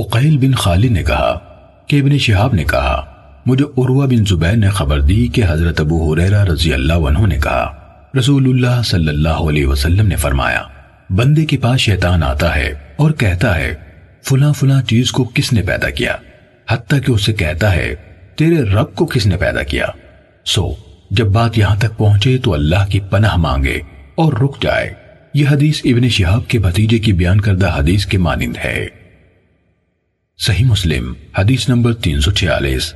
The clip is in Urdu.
اقیل بن خالد نے کہا کہ ابن شہاب نے کہا، مجھے عروہ بن زبیر نے خبر دی کہ حضرت ابو حریرہ رضی اللہ عنہ نے کہا، رسول اللہ صلی اللہ علیہ وسلم نے فرمایا، بندے کے پاس شیطان آتا ہے اور کہتا ہے، فلاں فلاں چیز کو کس نے پیدا کیا؟ حتیٰ کہ اسے کہتا ہے، تیرے رب کو کس نے پیدا کیا؟ سو، جب بات یہاں تک پہنچے تو اللہ کی پناہ مانگے اور رک جائے۔ یہ حدیث ابن شہاب کے بھتیجے کی بیان کردہ حدیث کے مانند ہے۔ صحیح مسلم حدیث نمبر تین سو چھیالیس۔